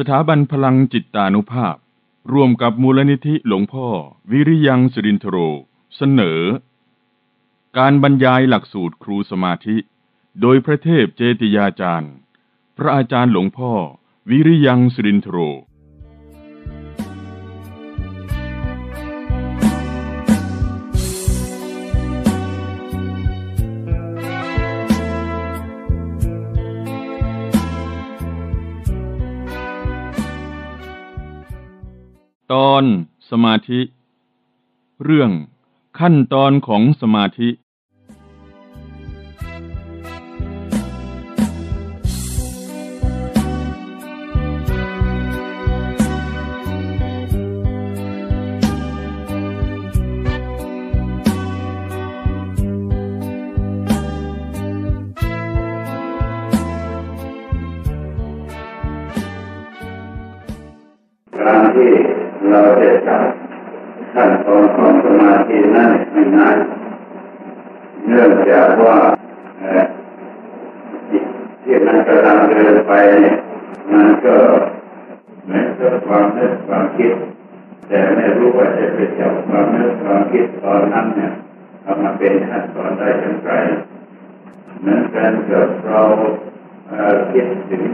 สถาบันพลังจิตตานุภาพ ร่วมกับมูลนิธิหลวงพ่อ วิริยังสิรินทโร เสนอ การบรรยายหลักสูตรครูสมาธิ โดยพระเทพเจติยาจารย์ พระอาจารย์หลวงพ่อ วิริยังสิรินทโร อนสมาธิ เรื่องขั้นตอนของสมาธิ เนื่องจากว่าเอ่อจิตที่มันกำลังเดินไปเนี่ยมันก็เหมือนกับความนึกความคิด แต่ไม่รู้ว่าจะไปจับความนึกความคิดตอนนั้นเนี่ยเอามาเป็นขั้นตอนได้อย่างไรเหมือนกันกับเราเอ่อคิดถึง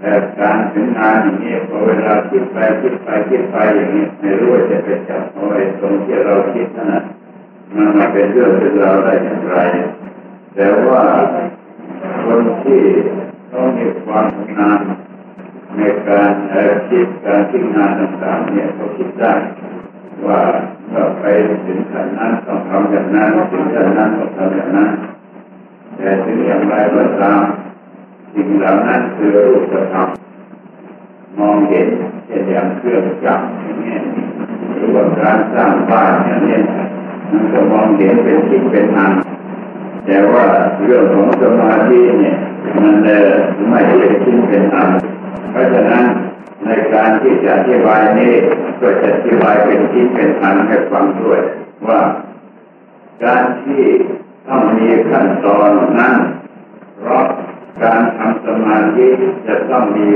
แต่การถึงงานอย่างนี้พอเวลาคิดไปคิดไปคิดไปอย่างนี้ไม่รู้ว่าจะไปจับเอาไอ้ตรงที่เราคิดนั่นนะ มันมาเป็นเรื่องเป็นราวได้อย่างไร แต่ว่าคนที่ต้องมีความชำนาญในการคิดการคิดงานต่างๆเนี่ยเขาคิดได้ว่าเมื่อไปถึงขันนั้นต้องทำอย่างนั้นถึงขันนั้นต้องทำอย่างนั้น แต่ถึงอย่างไรก็ตามสิ่งเหล่านั้นคือรูปธรรมมองเห็นเช่นอย่างเครื่องจักรอย่างนี้หรือว่าการสร้างบ้านอย่างนี้ มันก็มองเห็นเป็นสิ่งเป็นอันแต่ว่าเรื่องของสมาธิเนี่ยมันเออไม่เป็นสิ่งเป็นอันเพราะฉะนั้นในการที่จะอธิบายนี้ก็จะอธิบายเป็นชิ้นเป็นอันให้ฟังด้วยว่า การที่ต้องมีขั้นตอนนั้นเพราะการทำสมาธิจะต้องมี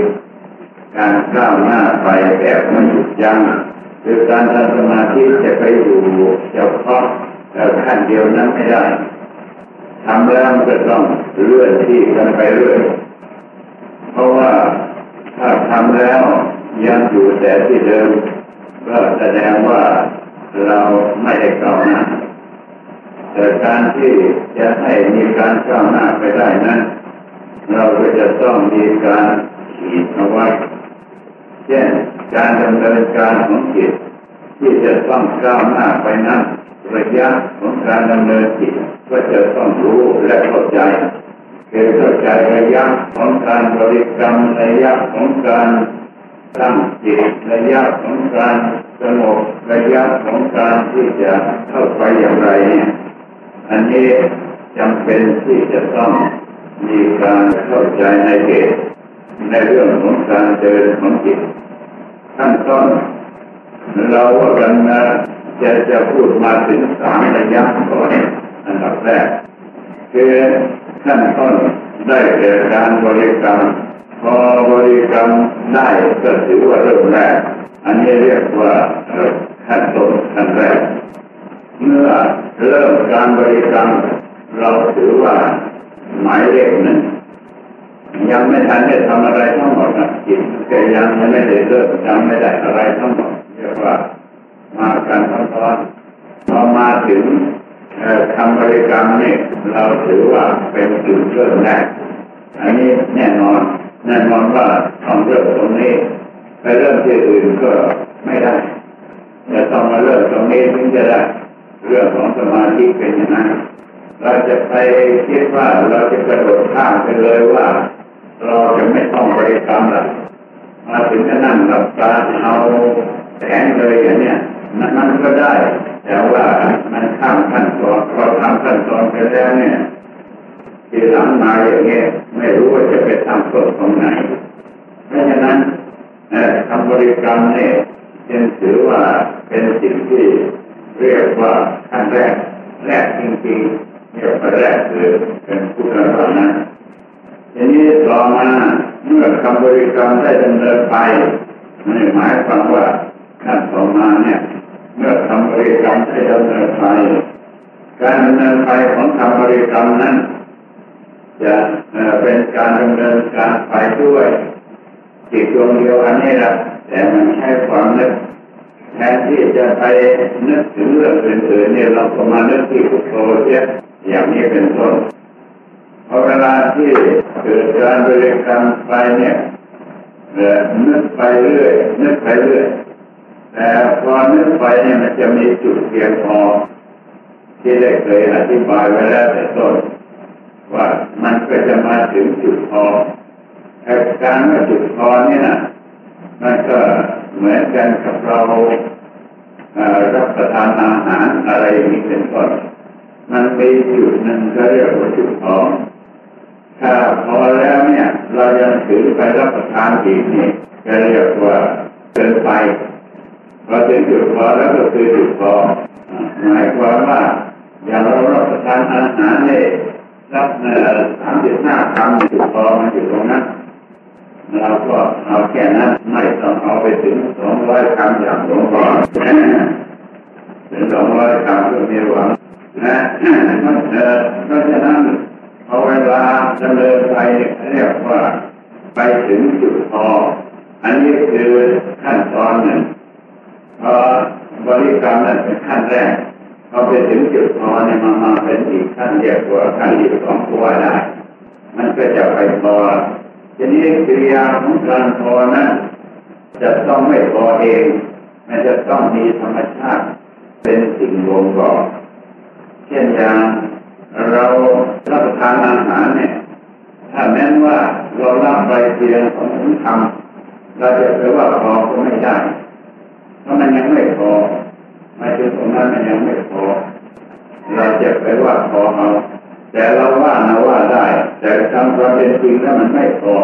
การก้าวหน้าไปแบบไม่หยุดยัง้ง คือการทำสมาธิจะไปอยู่เฉพาะขั้นเดียวนั้นไม่ได้ทำแล้วมันก็ต้องเลื่อนที่กันไปเรื่อยเพราะว่าถ้าทำแล้วยังอยู่แต่ที่เดิมก็แสดงว่าเราไม่ได้ก้าวหน้าแต่การที่จะให้มีการก้าวหน้าไปได้นั้น เราก็จะต้องมีการขีดเอาไว้ เช่นการดำเนินการของจิตที่จะต้องก้าวหน้าไปนั้นระยะของการดำเนินจิตก็จะต้องรู้และเข้าใจคือเข้าใจระยะของการบริกรรมระยะของการตั้งจิตระยะของการสงบระยะของการที่จะเข้าไปอย่างไรเนี่ยอันนี้จำเป็นที่จะต้องมีการเข้าใจในเหตุในเรื่องของการเดินของจิต ขั้นต้นเราว่ากันนะจะจะพูดมาถึงสามระยะก่อนอันดับแรกคือขั้นต้นได้แก่การบริกรรมพอบริกรรมได้ก็ถือว่าเริ่มแรก อันนี้เรียกว่าขั้นต้นขั้นแรก เมื่อเริ่มการบริกรรม เราถือว่าหมายเลขหนึ่ง ยังไม่ทันได้ทำอะไรทั้งหมดนะจิตก็ยังไม่ได้เริ่มจำไม่ได้อะไรทั้งหมดเรียกว่ามาการทำตอนพอมาถึงคำบริกรรมนี่เราถือว่าเป็นจุดเริ่มแรกอันนี้แน่นอนแน่นอนว่าต้องเริ่มตรงนี้ไปเริ่มที่อื่นก็ไม่ได้จะต้องมาเริ่มตรงนี้ถึงจะได้เรื่องของสมาธิเป็นย่างนั้นเราจะไปคิดว่าเราจะกระโดดข้ามไปเลยว่า เราจะไม่ต้องบริกรรมละมาถึงจะนั่งหลับตาเอาแข็งเลยอย่างเนี้ยนั้นก็ได้ แต่ว่ามันข้ามขั้นตอนพอทำขั้นตอนไปแล้วเนี่ยทีหลังมาอย่างเงี้ยไม่รู้ว่าจะไปทำต้นตรงไหนเพราะฉะนั้นทำบริกรรมเนี่ยจึงถือว่าเป็นสิ่งที่เรียกว่าขั้นแรกแรกจริงๆเรียกว่าแรกคือเป็นผู้กระทำนั้น ทีนี้ต่อมาเมื่อคำบริกรรมได้ดำเนินไปนี่หมายความว่าขั้นต่อมาเนี่ยเมื่อคำบริกรรมได้ดำเนินไปการดำเนินไปของคำบริกรรมนั้น จะเป็นการดำเนินการไปด้วยจิตดวงเดียวอันนี้ละแต่มันใช้ความนึกแทนที่จะไปนึกถึงเรื่องอื่นๆเนี่ยเราก็มานึกที่พุทโธเสียอย่างนี้เป็นต้นพอเวลาที่ เกิดการบริกรรมไปเนี่ยนึกไปเรื่อยนึกไปเรื่อยแต่พอนึกไปเนี่ยมันจะมีจุดเพียงพอที่ได้เคยอธิบายไว้แล้วแต่ต้นว่ามันก็จะมาถึงจุดพอแต่การมาจุดพอเนี่ยนะมันก็เหมือนกันกับเรารับประทานอาหารอะไรอย่างนี้เป็นต้นมันมีจุดหนึ่งก็เรียกว่าจุดพอ ถ้าพอแล้วเนี่ย เรายังถือไปรับประทานอีกนี่ก็เรียกว่าเกินไปพอถึงจุดพอแล้วก็คือจุดพอหมายความว่าอย่างเรารับประทานอาหารเนี่ยรับสามสิบห้าคำจุดพอมันอยู่ตรงนั้นเราก็เอาแค่นั้นไม่ต้องเอาไปถึงสองร้อยคำอย่างหลวงพ่อถึงสองร้อยคำก็มีหวังนะเพราะฉะนั้น พอเวลาดำเนินไปเรียกว่าไปถึงจุดพอ อันนี้คือขั้นตอนหนึ่งพอบริกรรมนั้นเป็นขั้นแรกพอไปถึงจุดพอเนี่ยมามาเป็นอีกขั้นเรียกว่าขั้นที่สองก็ว่าได้ มันก็จะไปพอทีนี้กิริยาของการพอนั้นจะต้องไม่พอเองมันจะต้องมีธรรมชาติ เป็นสิ่งรวมก่อเช่นอย่าง เรารับประทานอาหารเนี่ย ถ้าแม้นว่าเรารับไปเพียงของถึงคำเราจะแปลว่าพอก็ไม่ได้ เพราะมันยังไม่พอไม่ถึงตรงนั้นมันยังไม่พอ เราจะไปว่าพอเอาแต่เราว่านะว่าได้ แต่ทำความเป็นจริงแล้วมันไม่พอ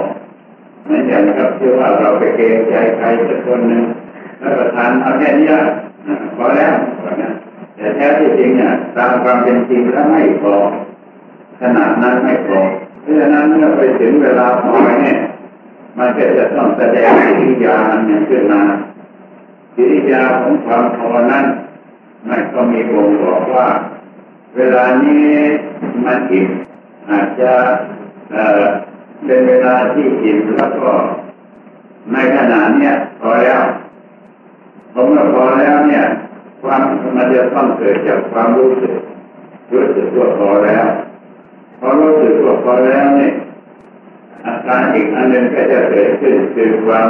เหมือนอย่างกับที่ว่าเราไปเกรงใจใครสักคนหนึ่งแล้วประทานเอาแค่นี้พอแล้ว แต่แท้ที่จริงเนี่ยตามความเป็นจริงแล้วไม่พอขนาดนั้นไม่พอเพราะฉะนั้นเมื่อไปถึงเวลาพอเนี่ยมันก็จะต้องแสดงกิริยาอันหนึ่งขึ้นมากิริยาของความพอนั้นมันก็มีบ่งบอกว่า เวลานี้มันอิ่มอาจจะเป็นเวลาที่อิ่มแล้วก็ในขณะเนี้ยพอแล้วพอเมื่อพอแล้วเนี่ย ความมันจะต้องเกิดจากความรู้สึกรู้สึกว่าพอแล้วพอรู้สึกว่าพอแล้วเนี่ยอาการอีกอันหนึ่งก็จะเกิดขึ้นคือความ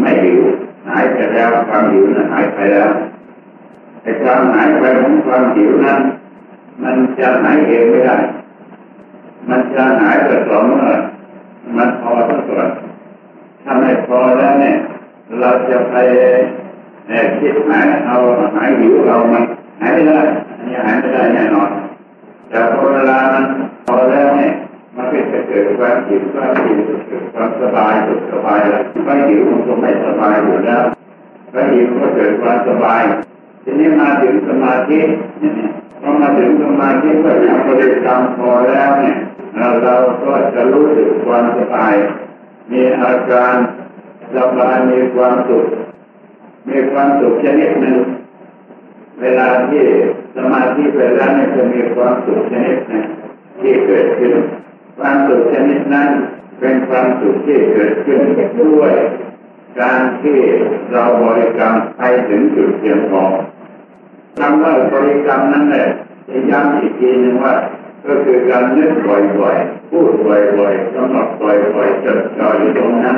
ไม่หิวหายไปแล้วความหิวนั้นหายไปแล้วไอ้ความหายไปของความหิวนั้น มันจะหายเองไม่ได้ มันจะหายแต่ต่อเมื่อมันพอสักก่อนถ้าไม่พอแล้วเนี่ย เราจะไป คิดหายเอาหายหิวเรามันหายไม่ได้นนี้หายไม่ได้แน่นอนแต่พอเวลามันพอแล้วเนี่ยมันก็จะเกิดความหิวความหิวเกิดความสบายสุขสบายแล้วไม่หิวมันก็ไม่สบายอยู่แล้วไม่หิวก็เกิดความสบาย ทีนี้มาถึงสมาธิพอมาถึงสมาธิเมื่อทำบริกรรมพอแล้วเนี่ยเราก็จะรู้สึกความสบาย มีอาการสบายมีความสุข มีความสุขชนิดหนึ่ง เวลาที่สมาธิไปแล้วเนี่ยจะมีความสุขชนิดหนึ่งที่เกิดขึ้น ความสุขชนิดนั้น เป็นความสุขที่เกิดขึ้นด้วย การที่เราบริกรรมไปถึงจุดเพียงพอคำว่าบริกรรมนั้นแหละจะย้ำอีกทีหนึ่งว่า ก็คือการนึกบ่อยๆ พูดบ่อยๆกำหนดบ่อยๆจดจ่ออยู่ตรงนั้น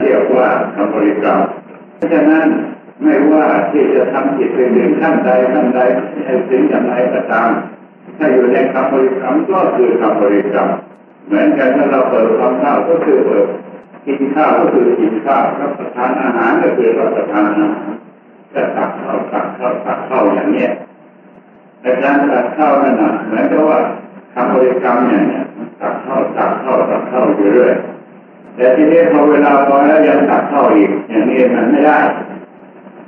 เรียกว่าคำบริกรรม เพราะฉะนั้นไม่ว่าที่จะทำจิตเป็นหนึ่งขั้นใดขั้นใดให้ถึงอย่างไรก็ตามถ้าอยู่ในคำบริกรรมก็คือคำบริกรรมเหมือนกันถ้าเราเปิดความข้าวก็คือเปิดกินข้าวก็คือกินข้าวรับประทานอาหารก็คือรับประทานอาหารจะตักข้าวตักข้าวตักข้าวอย่างเนี้ยแต่การตักข้าวนั่นนะเหมือนกับว่าทำบริกรรมอย่างเนี้ยตักข้าวตักข้าวตักข้าวอยู่เรื่อย แต่ทีนี้พอเวลาพอแล้วยังตักข้าอีก อย่างนี้มันไม่ได้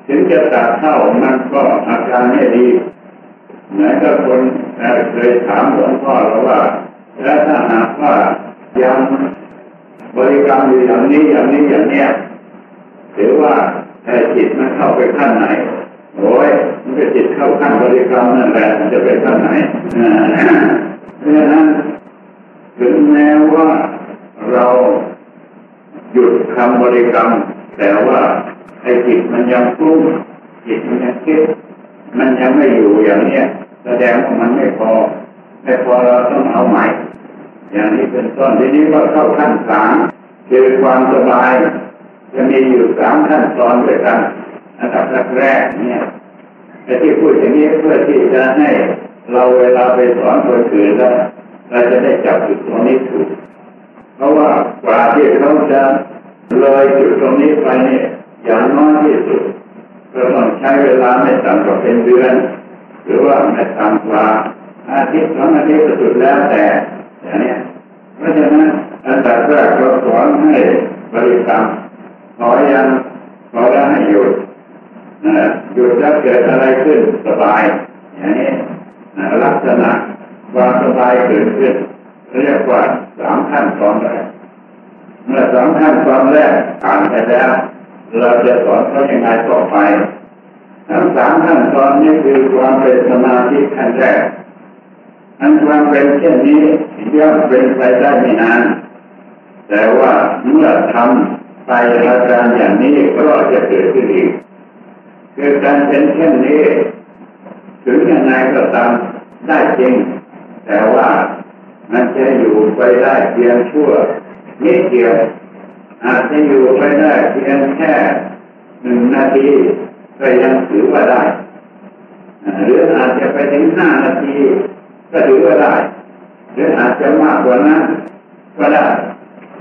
ถึงจะตักข้ามันก็อาการไม่ดีเหมือนกับคนเคยถามหลวงพ่อเราว่า แล้วถ้าหากว่ายังบริกรรมอยู่อย่างนี้อย่างนี้อย่างเนี้ยหรือว่าแต่จิตมันเข้าไปขั้นไหนโอ้ยมันก็จิตเข้าขั้นบริกรรมนั่นแหละมันจะไปขั้นไหนเพราะฉะนั้นถึงแม้ว่า ดคำบริกรรม แต่ว่าไอ้จิตมันยังฟุ้งจิตมันยังคิดมันยังไม่อยู่อย่างเนี้ยแสดงว่ามันไม่พอไม่พอเราต้องเอาใหม่ อย่างนี้เป็นต้นทีนี้ก็เข้าขั้นสามคือความสบาย จะมีอยู่สามขั้นตอนด้วยกันอันดับแรกเนี่ยแต่ที่พูดอย่างนี้เพื่อที่จะให้เราเวลาไปสอนคนอื่นแล้วเราจะได้จับจุดตรงนี้ถูก เพราะว่ากว่าที่เขาจะ เลยจุดตรงนี้ไปเนี่ยอย่างน้อยที่สุดก็ต้องใช้เวลาไม่ต่ำกว่าเป็นเดือน หรือว่าไม่ต่ำกว่าอาทิตย์สองอาทิตย์สุดแล้วแต่อย่างนี้เพราะฉะนั้นอันดับแรกเราสอนให้บริกรรมขอยังขอแล้วให้หยุดหยุดแล้วเกิดอะไรขึ้นสบาย อย่างนี้ลักษณะความสบายเกิดขึ้นเรียกว่าสามขั้นตอนแรก เมื่อสามขั้นตอนแรกผ่านไปแล้ว เราจะสอนเขายังไงต่อไปทั้งสามขั้นตอนนี้คือความเป็นสมาธิขั้นแรกอันความเป็นเช่นนี้ย่อมเป็นไปได้ไม่นาน แต่ว่าเมื่อทำไปอาการอย่างนี้ก็จะเกิดขึ้นอีกคือการเป็นเช่นนี้ ถึงยังไงก็ตามได้จริง แต่ว่ามันจะอยู่ไปได้เพียงชั่ว นิดเดียวอาจจะอยู่ไปได้เพียงแค่หนึ่งนาทีก็ยังถือว่าได้หรืออาจจะไปถึงห้านาที ก็ถือว่าได้ หรืออาจจะมากกว่านั้นก็ได้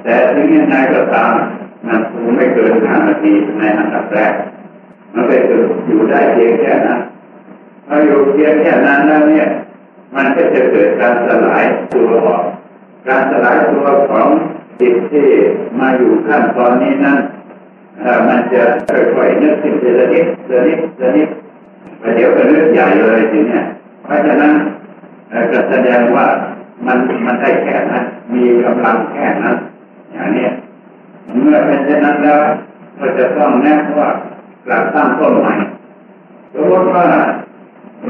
แต่ถึงยังไงก็ตามมันคงไม่เกินห้านาทีในอันดับแรก มันไปถึงอยู่ได้เพียงแค่นั้นพออยู่เพียงแค่นั้นแล้วเนี่ย มันก็จะเกิดการสลายตัวออกการสลายตัวของ จิตที่มาอยู่ขั้นตอนนี้นั้นมันจะค่อยๆนึกขึ้นทีละนิดทีละนิดทีละนิดไปเดี๋ยวก็นึกใหญ่เลยทีเนี้ยเพราะฉะนั้นก็แสดงว่ามันมันได้แค่นั้นมีกำลังแค่นั้นอย่างนี้เมื่อเป็นเช่นนั้นแล้วก็จะต้องแนะว่ากลับตั้งต้นใหม่สมมติว่า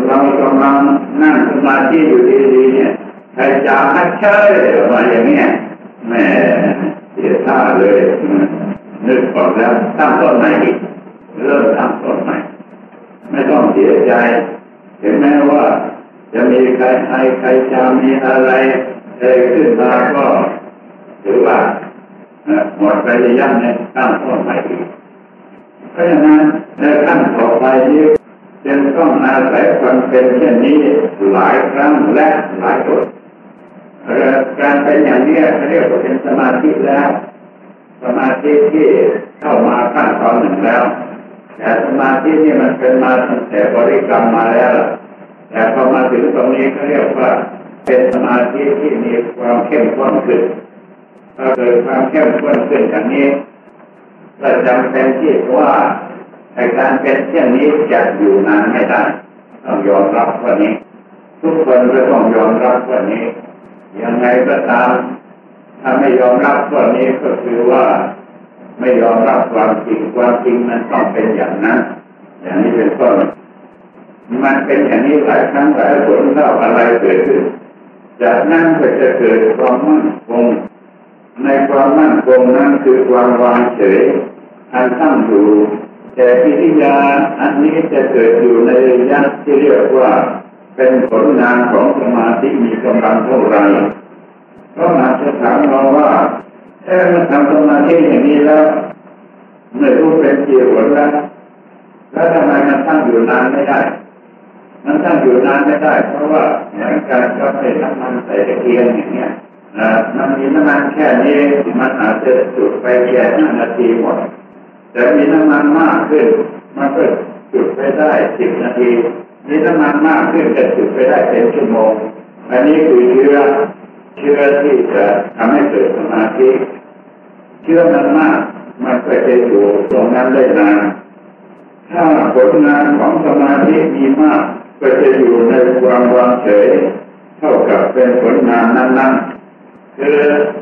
เรากำลังนั่งสมาธิอยู่ดีๆเนี่ยใครจามฮัดเชยออกมาอย่างเนี้ย แม่เสียท่าเลยนึกก่อนแล้วตั้งต้นใหม่อีกเริ่มตั้งต้นใหม่ ไม่ต้องเสียใจถึงแม้ว่าจะมีใครใครใครจะมีอะไรเกิดขึ้นมาก็ถือว่าหมดไประยะนี้ตั้งต้นใหม่อีกเพราะฉะนั้นในขั้นต่อไปนี้จึงต้องอาศัยความเป็นเช่นนี้หลายครั้งและหลายคน การเป็นอย่างนี้เรียกว่าเป็นสมาธิแล้ว สมาธิที่เข้ามาขั้นตอนหนึ่งแล้วแต่สมาธินี่มันเป็นมาตั้งแต่บริกรรมมาแล้ว แต่พอมาถึงตรงนี้เขาเรียกว่า เป็นสมาธิที่มีความเข้มข้นขึ้นพอเกิดความเข้มข้นขึ้นอย่างนี้ก็จำเป็นที่ว่าในการเป็นเช่นนี้จะอยู่นานไม่ได้ต้องยอมรับวันนี้ ทุกคนก็ต้องยอมรับวันนี้ ยังไงก็ตามถ้าไม่ยอมรับวันนี้ก็คือว่าไม่ยอมรับความจริงความจริงมันต้องเป็นอย่างนั้น อย่างนี้เป็นต้นมันเป็นอย่างนี้หลายครั้งหลายผลเล่าอะไรเกิดขึ้นจากนั้นก็จะเกิดความมั่นคงในความมั่นคงนั้นคือความวางเฉยอันตั้งอยู่แต่พิธิยาอันนี้จะเกิดอยู่ในยักที่เรียกว่า เป็นผลงานของสมาธิมีกำลังเท่าไรก็อาจจะถามเราว่าแค่มันทำสมาธิอย่างนี้แล้วเมื่อรู้เป็นเกี่ยวแล้วแล้วทำไมมันตั้งอยู่นานไม่ได้ มันตั้งอยู่นานไม่ได้ เพราะว่าอย่างการก็ใส่น้ำมันใส่ตะเกียงอย่างเงี้ยมันมีน้ำมันแค่นี้มันอาจจะจุดไปแค่ห้านาทีหมดแต่มีน้ำมันมากขึ้น มันก็จุดไปได้สิบนาที มีน้ำมันมากขึ้นจะจุดไปได้เป็นชั่วโมง อันนี้คือเชื้อเชื้อที่จะทำให้เกิดสมาธิเชื้อมันมากมันก็จะอยู่ตรงนั้นได้นานถ้าผลงานของสมาธิมีมาก ก็จะอยู่ในความวางเฉยเท่ากับเป็นผลงานนั้นๆคือ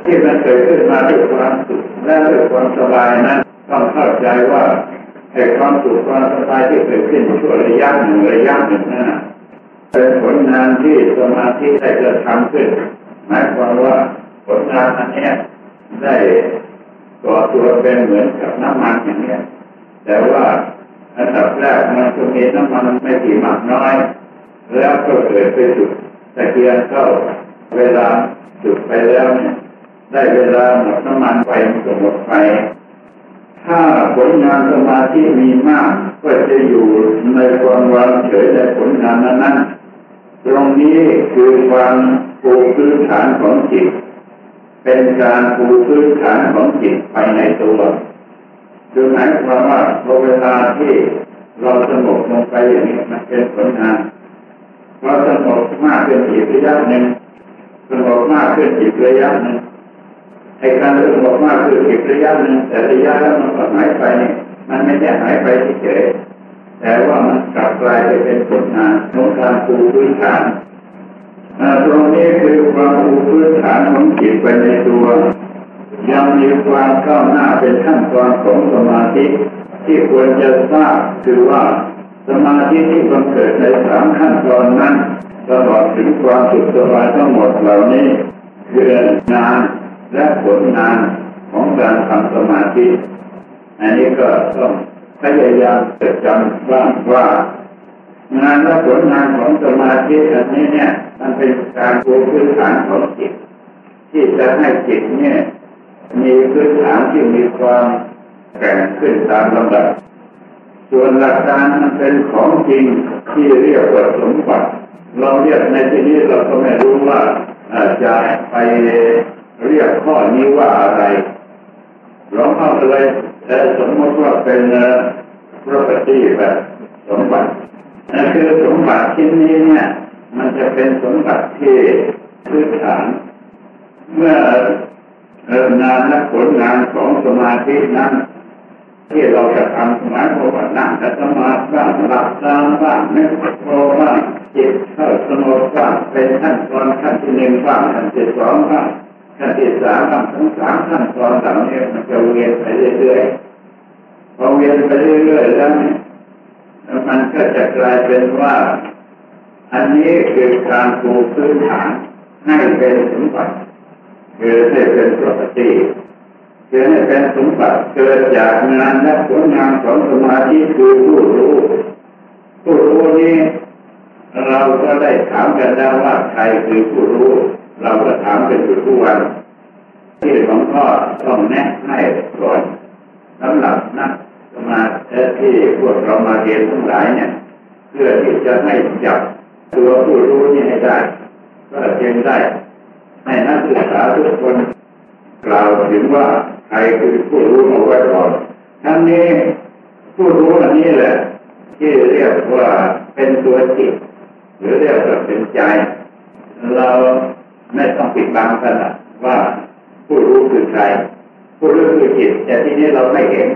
ที่มันเกิดขึ้นมาด้วยความสุขและด้วยความสบายนั้นต้องเข้าใจว่า ไอ้ความสุขความสบายที่เกิดขึ้นช่วระยะหนึ่งระยะหนึ่งนั้นเป็นผลงานที่สมาธิได้กระทำขึ้นหมายความว่าผลงานอันนี้ได้ก่อตัวเป็นเหมือนกับน้ำมันอย่างนี้แต่ว่าอันดับแรกมันจะมีน้ำมันไม่กี่มากน้อย แล้วก็เกิดไปจุดตะเกียงเข้าเวลาจุดไปแล้วเนี่ยได้เวลาหมดน้ำมันไปก็หมดไป ถ้าผลงานสมาธิมีมาก ก็จะอยู่ในความวางเฉยในผลงานนั้นตรงนี้คือความปูพื้นฐานของจิต เป็นการปูพื้นฐานของจิตไปในตัวคือหมายความว่าพอเวลาที่เราสงบลงไปอย่างนี้มันเป็นผลงานพอสงบมากขึ้นอีกระยะหนึ่งสงบมากขึ้นอีกระยะหนึ่ง ไอ้การสงบมากขึ้นอีกระยะหนึ่งแต่ระยะแล้วมันก็หายไปเนี่ยมันไม่ได้หายไปเฉยแต่ว่ามันกลับกลายไปเป็นผลงานของการปูพื้นฐานตรงนี้คือความปูพื้นฐานของจิตไปในตัวยังมีความก้าวหน้าเป็นขั้นตอนของสมาธิที่ควรจะทราบคือว่าสมาธิที่บังเกิดในสามขั้นตอนนั้นตลอดถึงความสุขสบายทั้งหมดเหล่านี้คืองาน และผลงานของการทำสมาธิ อันนี้ก็ต้องพยายามจดจำบ้างว่า งานและผลงานของสมาธิอันนี้เนี่ย มันเป็นการปูพื้นฐานของจิต ที่จะให้จิตเนี่ย มีพื้นฐานที่มีความแข็งขึ้นตามลำดับ ส่วนหลักการมันเป็นของจริงที่เรียกว่าสมบัติเราเรียกในที่นี้เราก็ไม่รู้ว่าจะไป เรียกข้อนี้ว่าอะไรหลวงพ่อเลยแต่สมมติว่าเป็น property แบบสมบัตินั่นคือสมบัติชิ้นนี้เนี่ย มันจะเป็นสมบัติที่พื้นฐาน เมื่องานและผลงานของสมาธินั้น ที่เราจะทำหมายความว่านั่งแต่สมาธิบ้างหลับตาบ้างนึกโตบ้างจิตเข้าสงบบ้างเป็นขั้นตอนขั้นที่หนึ่งบ้างขั้นที่สองบ้าง ขั้นที่สามบ้างทั้งสามขั้นตอนเหล่านี้มันจะเวียนไปเรื่อยๆพอเวียนไปเรื่อยๆแล้วเนี่ยมันก็จะกลายเป็นว่า อันนี้คือการปูพื้นฐานให้เป็นสมบัติคือให้เป็นปกติคือให้เป็นสมบัติเกิดจากงานและผลงานของสมาธิคือผู้รู้ผู้รู้นี้เราก็ได้ถามกันแล้วว่าใครคือผู้รู้ เราก็ถามกันอยู่ทุกวันที่หลวงพ่อต้องแนะให้ก่อนสำหรับนักสมาธิที่พวกเรามาเรียนทั้งหลายเนี่ย เพื่อที่จะให้จับตัวผู้รู้นี้ให้ได้ ก็เพียงได้ให้นักศึกษาทุกคนกล่าวถึงว่าใครคือผู้รู้เอาไว้ก่อนทั้งนี้ผู้รู้อันนี้แหละ ที่เรียกว่าเป็นตัวจิต หรือเรียกว่าเป็นใจ เรา ไม่ต้องปิดบังกันว่าผู้รู้คือใคร ผู้รู้คือจิต แต่ที่นี้เราไม่เห็น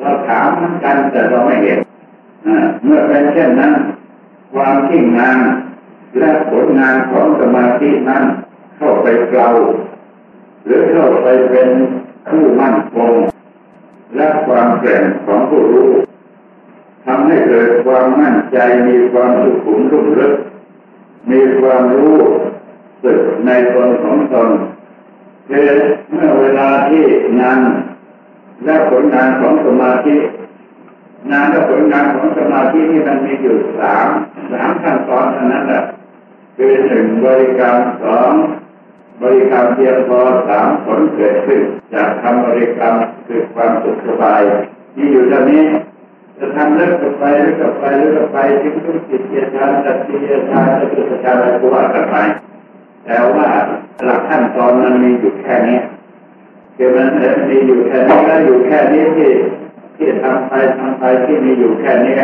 เราถามมือนกันแต่เราไม่เห็นเมื่อเป็นเช่นนั้น ความทิ้งงานและผลงานของสมาธินั้น เข้าไปเกลาหรือเข้าไปเป็นผู้มั่นคงและความแข็งของผู้รู้ทำให้เกิดความมั่นใจมีความสุขุมรุ่มลึกมีความรู้ึกในตนของตนคือเมื่อเวลาที่งานและผลงานของสมาธิงานและผลงานของสมาธิที่มันมีอยู่สามสามขั้นตอนเท่านั้นแหละคือหนึ่งบริกรรมสองบริกรรมเพียงพอสามผลเกิดขึ้นจากทำบริกรรมคือความสุขสบายมีอยู่เท่านี้จะทำเลิกกับไปเลิกกับไปเลิกกับไปทิ้งทุกจิตเจตาตัดสิยตาจะตุสกาอะไรก็ว่ากันไป แต่ว่าหลักขั้นตอนมันมีอยู่แค่นี้คือมันมีอยู่แค่นี้แล้วอยู่แค่นี้ที่ที่ทำไปทำไปที่มีอยู่แค่นี้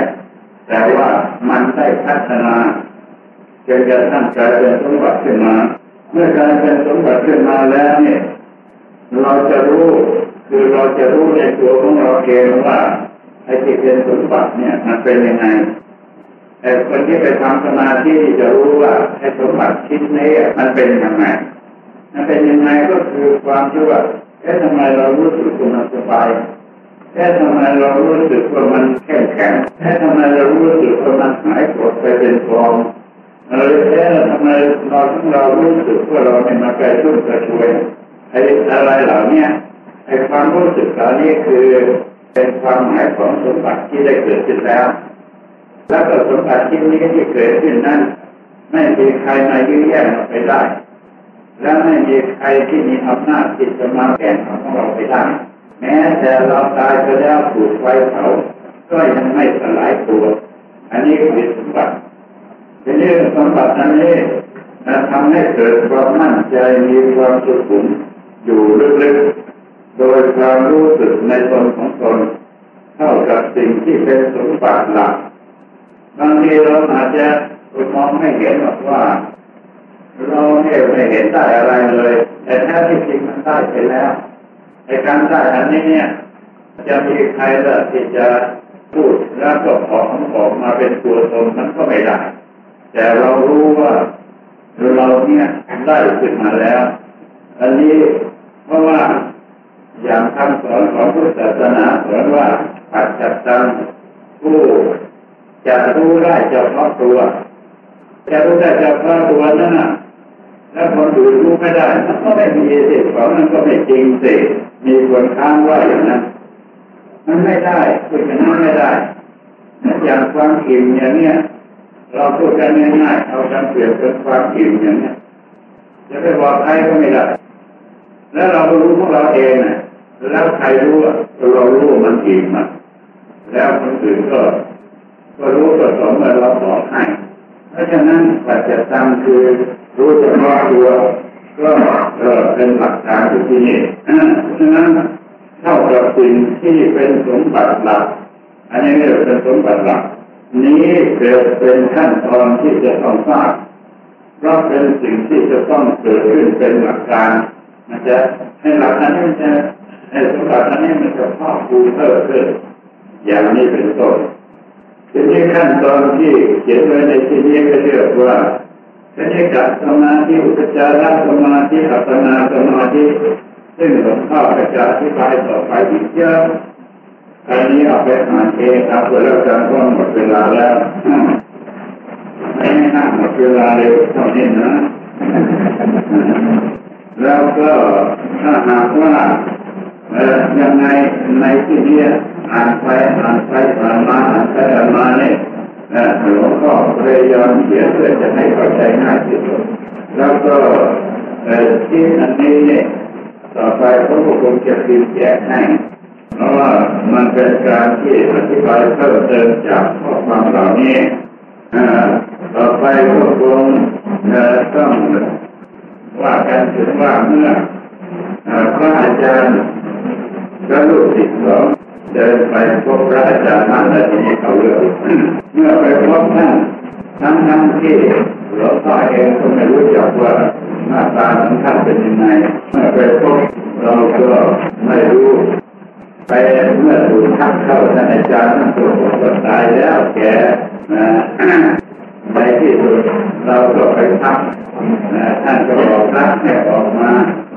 แต่ว่ามันได้พัฒนาจนกระทั่งกลายเป็นสมบัติขึ้นมา เมื่อกลายเป็นสมบัติขึ้นมาแล้วเนี่ย เราจะรู้คือเราจะรู้ในตัวของเราเองว่าไอ้ที่เป็นสมบัติเนี่ยมันเป็นยังไง แต่คนที่ไปทำสมาธิจะรู้ว่าไอ้สมบัติชิ้นนี้มันเป็นยังไง มันเป็นยังไงก็คือความที่ว่าแค่ทำไมเรารู้สึกว่ามันสบายแค่ทำไมเรารู้สึกว่ามันแข็งแข็งแค่ทำไมเรารู้สึกว่ามันหายปวดไปเป็นฟองเออแค่ทำไมเราทั้งเรารู้สึกว่าเราไม่มาไกลตุ้นกระชวยไอ้อะไรเหล่านี้ไอ้ความรู้สึกเหล่านี้คือเป็นความหมายของสมบัติที่ได้เกิดขึ้นแล้ว แล้วก็สมบัติที่นี้ที่เกิดขึ้นนั้น ไม่มีใครมายื้อแย่งเราไปได้ และไม่มีใครที่มีอำนาจที่จะมาแก่งของเราไปได้ แม้แต่เราตายไปแล้วถูกไฟเผาก็ยังไม่สลายตัว อันนี้คือสมบัติทีนี้สมบัติอันนี้ทำให้เกิดความมั่นใจมีความสุขุมอยู่ลึกๆ โดยความรู้สึกในตนของตนเท่ากับสิ่งที่เป็นสมบัติหลัก บางทีเราอาจจะมองไม่เห็นหรอกว่าเราเนี่ยไม่เห็นได้อะไรเลย แต่แท้ที่จริงมันได้ไปแล้วในการได้อันนี้เนี่ย จะมีใครลิกที่จะพูดแล้วก็ขอของออกมาเป็นตัวตนมันก็ไม่ได้ แต่เรารู้ว่าเราเนี่ยได้ขึ้นมาแล้ว อันนี้เพราะว่าอย่างคำสอนของพุทธศาสนาสอนว่าปัจจัตตังผู้ จะรู้ได้เฉพาะตัว จะรู้ได้เฉพาะตัวนั้นนะแล้วคนอื่นรู้ไม่ได้มันก็ไม่มีสิของนั้นก็ไม่จริงสิมีคนค้างว่าอย่างนั้นมันไม่ได้พูดอย่างนั้นไม่ได้อย่างความอิ่มอย่างเนี้ยเราพูดกันง่ายๆเอาการเปรียบเป็นความอิ่มอย่างเนี้ยจะไปบอกใครก็ไม่ได้แล้วเรารู้ของเราเองนะแล้วใครรู้เรารู้มันอิ่มมันแล้วคนอื่นก็ ก็รู้ก็สมเมื่อเราบอกให้ เพราะฉะนั้นปัจจตังคือรู้เฉพาะตัวก็เออเป็นหลักฐานที่นี่เพราะฉะนั้นเท่ากับสิ่งที่เป็นสมบัติหลัก อันนี้เรียกเป็นสมบัติหลัก นี้เกิดเป็นขั้นตอนที่จะต้องทราบเพราะเป็นสิ่งที่จะต้องเกิดขึ้นเป็นหลักการมันจะให้หลักอันนี้มันจะให้สมบัติอันนี้มันจะพอกคูณเพิ่มขึ้นอย่างนี้เป็นต้น ทีนี้ขั้นตอนที่เขียนไว้ในที่นี้ก็เรียกว่าคณิกะสมาธิอุปจารสมาธิอัปนาสมาธิซึ่งหลวงพ่อจะอธิบายต่อไปอีกเยอะอันนี้เอาไปอ่านเองครับแล้วกันก็หมดเวลาแล้วไม่น่าหมดเวลาเลยเท่านี้นะ แล้วก็ถ้าหากว่า เออยังไงในที่นี้อ่านไปอ่านไปอ่านมาอ่านไปอ่านมาเนี่ยหลวงพ่อพยายามเขียนเพื่อจะให้เข้าใจง่ายที่สุดแล้วก็ที่อันนี้เนี่ยต่อไปเขาก็คงจะพิมพ์แจกให้เพราะว่ามันเป็นการที่อธิบายเพิ่มเติมจากข้อความเหล่านี้ต่อไปก็คงต้องว่ากันถึงว่าเมื่อพระอาจารย์ ก็ลูกศิษย์ของเดินไปพบพระอาจารย์ท่านและทีนี้เขาเลือกเมื่อไปพบท่านทั้งทั้งที่หลวงพ่อเองก็ไม่รู้จักว่าหน้าตาของท่านเป็นยังไงเมื่อไปพบเราก็ไม่รู้ไปเมื่อถูกทักเข้าท่านอาจารย์ท่านตัวก็ตายแล้วแกนะในที่สุดเราก็ไปทักท่านก็บอกรักให้ออกมา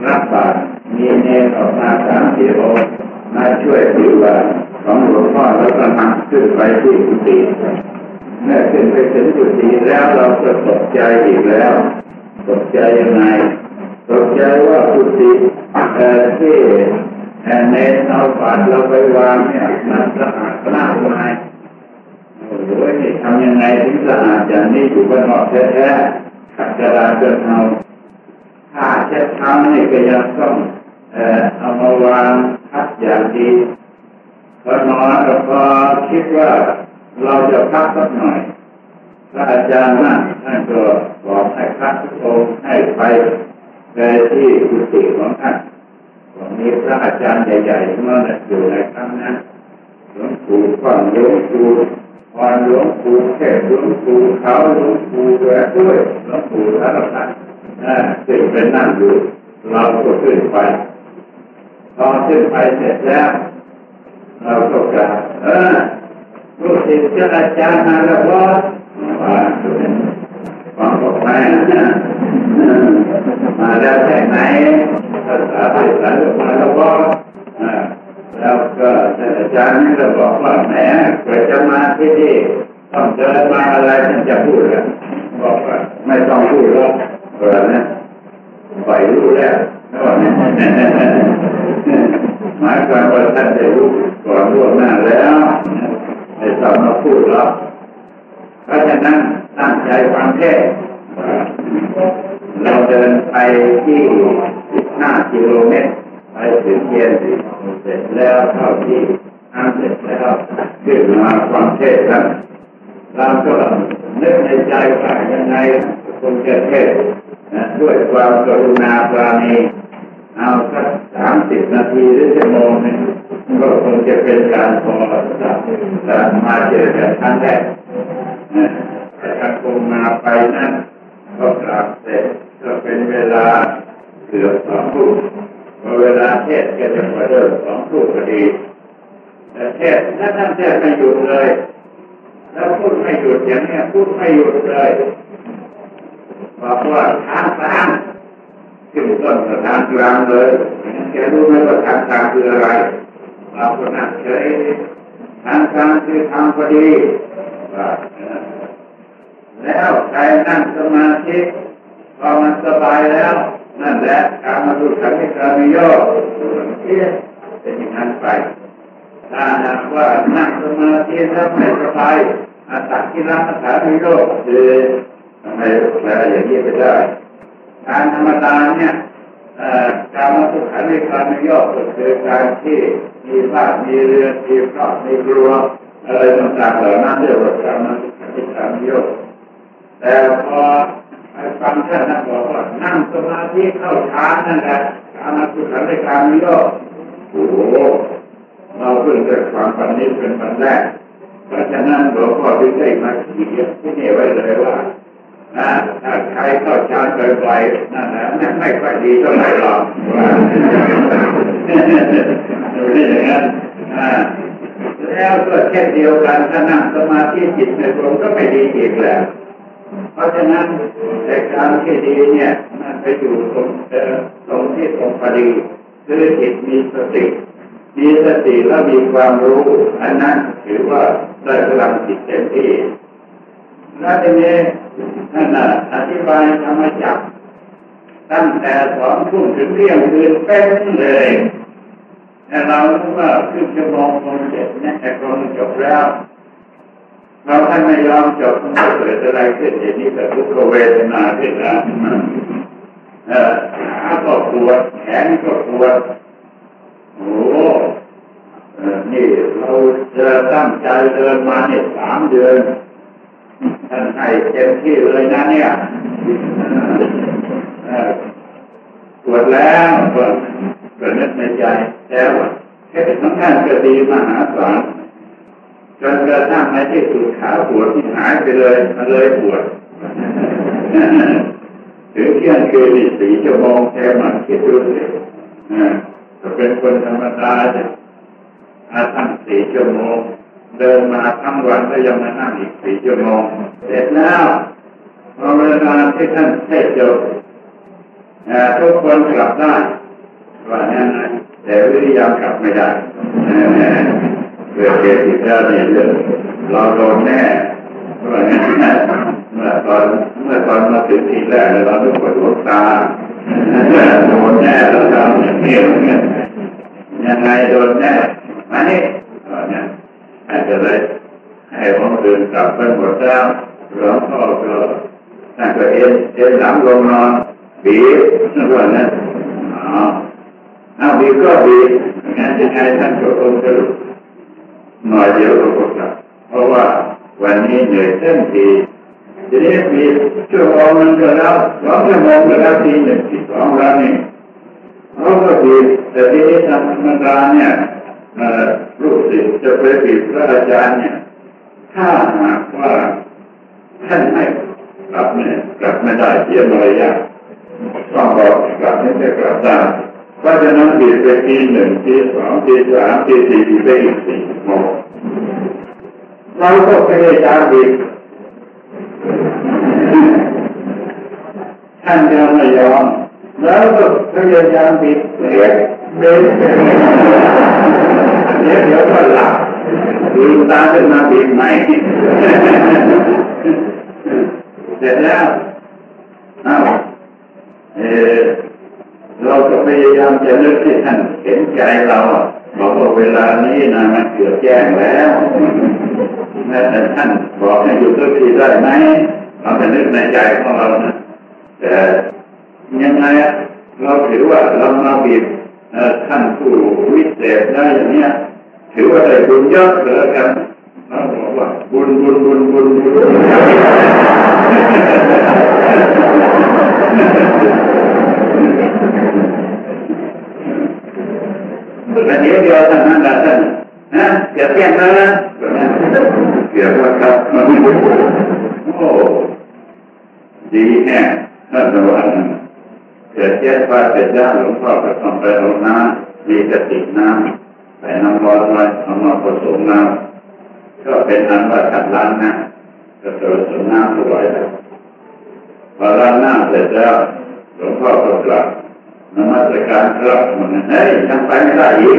รับบาตรมีเนรออกมาสามสี่องค์าช่วยปฏิบัติของหลวงพ่อแล้วก็นำขึ้นไปที่กุฏิเมื่อขึ้นไปถึงกุฏิแล้วเราก็ตกใจอีกแล้วตกใจยังไงตกใจว่ากุฏิที่ในเอาบาตรเราไปวางเนี่ยมันสะอาดมากมายโอ้โหทำยังไงถึงสะอาดอย่างนี้อยู่บนนอกแท้ๆขัดกระดาษเกินเอาถ้าเช็ดเท้านี่ก็ยังต้อง เอามาวางพักอย่างดีพอนอนก็พอคิดว่าเราจะพักสักหน่อยพระอาจารย์นั่นท่านก็บอกให้พักทุกองให้ไปในที่กุฏิของท่านวันนี้พระอาจารย์ใหญ่ๆทั้งนั้นอยู่ในครั้งนั้นหลวงปู่ฟังหลวงปู่วานหลวงปู่เทศหลวงปู่เขาหลวงปู่แหวนด้วยหลวงปู่สารพัดขึ้นไปนั่งดูเราก็ขึ้นไป พอขึ้นไปเสร็จแล้ว เราก็กล่าวเออลูกศิษย์เจ้าอาจารย์มาแล้วว่าว่าฟังบอกแม่นะมาแล้วแค่ไหนภาษาไทยสารมาแล้วก็แล้วก็อาจารย์นี่ก็บอกว่าแหมเกิดจะมาที่นี่ต้องเดินมาอะไรฉันจะพูดกันบอกว่าไม่ต้องพูดแล้วเออนะ ปล่อยรู้แล้วหมายความว่าท่านได้รู้ก่อนล่วงหน้าแล้วไม่ต้องมาพูดหรอกเพราะฉะนั้นตั้งใจฟังเทศเราเดินไปที่15กิโลเมตรไปถึงเย็นสิเสร็จแล้วเข้าที่น้ำเสร็จแล้วขึ้นมาฟังเทศกันเราก็นึกในใจว่ายังไงคงจะเทศ ด้วยความกรุณาปราณีเอาสักสามสิบนาทีหรือชั่วโมงนึงก็คงจะเป็นการพอสับมาเจอกันครั้งแรกแต่ถ้าคงมาไปนั้นก็กลับเสร็จก็เป็นเวลาเกือบสองทุ่มพอเวลาเทศก็จะมาเริ่มสองทุ่มพอดีแต่เทศถ้าท่านเทศไม่หยุดเลย แล้วพูดไม่หยุดอย่างนี้พูดไม่หยุดเลย บอกว่าทางกลางขึ้นต้นกับทางกลางเลยแกรู้ไหมว่าทางกลางคืออะไรเราคนนั้นเฉยทางกลางคือทางพอดีแล้วใครนั่งสมาธิพอมันสบายแล้ว นั่นแหละการมาดูขันธ์กามิโยเป็นอย่างนั้นไปถ้าหากว่านั่งสมาธิแล้วไม่สบายอาตักที่รักษามิโยคือ ทำไมแปลอย่างนี้ไปได้การธรรมดาเนี่ยการมาสุขันธ์การมิโยก็คือการที่มีบ้านมีเรือนมีครอบมีครัวอะไรต่างๆเหล่านั้นเรียกว่าการมาสุขันธ์การมิโยแต่พอฟังท่านนั้นบอกว่านั่งสมาธิเข้าฌานนั่นแหละการมาสุขันธ์การมิโยโอ้โหเราเพิ่งจะฟังปันนี้เป็นปันแรกเพราะฉะนั้นหลวงพ่อจึงได้มาขีดที่นี่ไว้เลยว่า นะถ้าใครเข้าฌานบ่อยๆนั่นแหละไม่ค่อยดีเท่าไหร่หรอกดูนี่อย่างนั้นแล้วก็เช่นเดียวกันถ้านั่งสมาธิจิตในตรงก็ไม่ดีอีกแล้วเพราะฉะนั้นในการที่ดีเนี่ยมันไปอยู่ตรงตรงที่ตรงพอดีคือจิตมีสติมีสติแล้วมีความรู้ อันนั้นถือว่าได้พลังจิตเต็มที่ แล้วทีนี้นั่นน่ะอธิบายธรรมจักตั้งแต่สองทุ่มถึงเที่ยงคืนเป็นเลยแต่เราคิดว่าครึ่งชั่วโมงคงเสร็จเนี่ยแต่คงจบแล้ว เราท่านไม่ยอมจบมันจะเกิดอะไรขึ้นอย่างนี้แต่ทุกขเวทนาขึ้นนะเออขาก็ปวดแขนก็ปวดโอ้นี่เราจะตั้งใจเดินมาเนี่ยสามเดือน ให้เต็มที่เลยนะเนี่ยปวดแล้วก็ก็นึกในใจแล้วแค่ทั้งท่านก็ดีมหาศาลจนกระทั่งในที่สุดขาปวดที่หายไปเลยมันเลยปวดถึงเที่ยงคืนสี่ชั่วโมงแค่มันคิดดูสิถ้าเป็นคนธรรมดาจะอาทั้งสี่ชั่วโมง เดินมาทั้งวันก็ยังมานั่งอีกสี่ชั่วโมงเสร็จแล้วพอเวลาที่ท่านเทศจบทุกคนกลับได้ว่านั้นแต่วิริยะกลับไม่ได้เกิดเหตุที่แล้วเนี่ยเราโดนแน่ว่าเมื่อตอนเมื่อตอนมาถึงที่แรกเราต้องปวดหัวตาโดนแน่แล้วเราเนี่ยยังไงโดนแน่มานี่เนี่ย อาจจะเลยให้ผมเดินกลับไปหมดแล้วหลวงพ่อก็นั่นก็เอ็นเอ็นหลังลงนอนบีบว่านั้นอ๋อเอาบีก็บีงั้นยังไงท่านก็คงจะหน่อยเดียวก็กลับเพราะว่าวันนี้เหนื่อยเต็มทีทีนี้มีชั่วโมงนึงก็แล้วสองชั่วโมงก็แล้วทีหนึ่งทีสองแล้วนี่เขาก็ดีแต่ทีนี้ธรรมดาเนี่ย ลูกศิษย์จะไปบีบพระอาจารย์เนี่ย ถ้าหากว่าท่านไม่กลับเนี่ยกลับไม่ได้เสียมารยาทต้องบอกกลับนี่จะกลับได้เพราะฉะนั้นบีบไปทีหนึ่งทีสองทีสามทีสี่บีไปอีกสี่โมงเราก็พยายามบีบท่านยังไม่ยอมแล้วก็พยายามบิดเบรกเบรก เดี๋ยวเดี๋ยวก็หลับลืมตาขึ้นมาบิดใหม่เสร็จแล้วอ้าวเออเราก็พยายามจะนึกให้ท่านเห็นใจเราบอกว่าเวลานี้นะมันเกือบแจ้งแล้วแม้แต่ท่านบอกให้อยู่สักทีได้ไหมเราจะนึกในใจของเรานะแต่ยังไงเราถือว่าเรามาบีบท่านผู้วิเศษได้อย่างเนี้ย ถือว่าได้บุญเยอะเหลือกันเราบอกว่าบุญบุญบุญบุญบุญแต่เดี๋ยวเดียวท่านนั้นแหละท่านนะเดี๋ยวแก้แล้วนะเดี๋ยวก็ครับโอ้ดีแน่ท่านระวังเกิดแยกว่าเสร็จแล้วหลวงพ่อก็ต้องไปเอาน้ำมีกระติน้ำ ใส่น้ำร้อนไว้เอามาผสมน้ำก็เป็นอันว่าขัดล้างนะก็ผสมน้ำถวายแล้วพอล้างหน้าเสร็จแล้วหลวงพ่อก็กลับนมัสการครับมันเฮ้ยยังไปไม่ได้อีก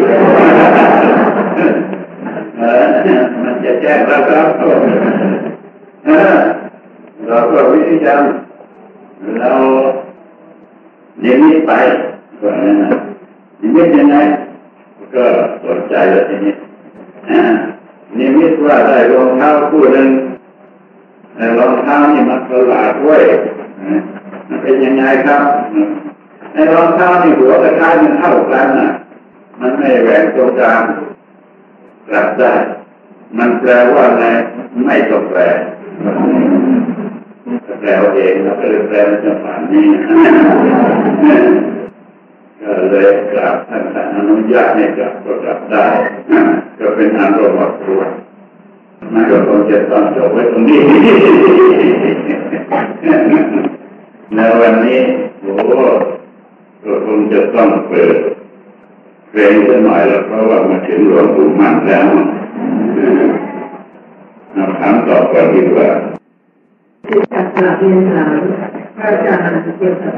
มันจะแจ้งแล้วครับเราก็วิทยาเรานิมิตไปก็นั่นนะนิมิตยังไง ก็สนใจแล้วทีนี้นิมิตว่าได้รองเท้าคู่หนึ่งรองเท้านี่มันประหลาดด้วยมันเป็นยังไงครับในรองเท้านี่หัวกระท้ายมันเท่ากันนะมันไม่แหวนตรงกลางกลับได้ มันแปลว่าไงไม่ต้องแปลแปลเองแล้วก็เลยแปลมาจากฝันนี้ ก็เลยกราบท่านอนุญาตให้กลับก็กลับได้ ก็เป็นอันรหมดตัวนั่นก็คงจะต้องจบไว้ตรงนี้ในวันนี้โอ้ก็คงจะต้องเปิดเพลงสักหน่อยแล้วเพราะว่ามาถึงหลวงปู่มั่นแล้วเราถามต่อไปดีกว่าจัดการเรียนถามพระอาจารย์เกี่ยวกับ